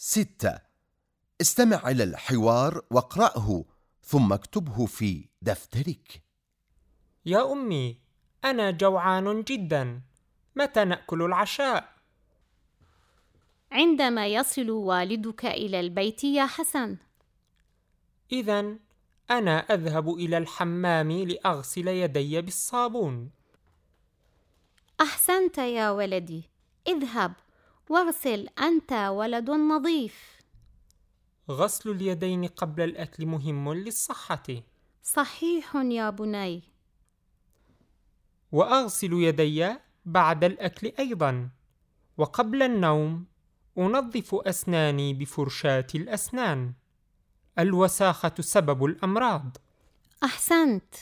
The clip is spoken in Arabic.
ستة. استمع إلى الحوار واقرأه ثم اكتبه في دفترك. يا أمي أنا جوعان جدا. متى نأكل العشاء؟ عندما يصل والدك إلى البيت يا حسن. إذا أنا أذهب إلى الحمام لأغسل يدي بالصابون. أحسنت يا ولدي. اذهب. واغسل أنت ولد نظيف. غسل اليدين قبل الأكل مهم للصحة. صحيح يا بني. وأغسل يدي بعد الأكل أيضا. وقبل النوم أنظف أسناني بفرشاة الأسنان. الوساخة سبب الأمراض. أحسنت.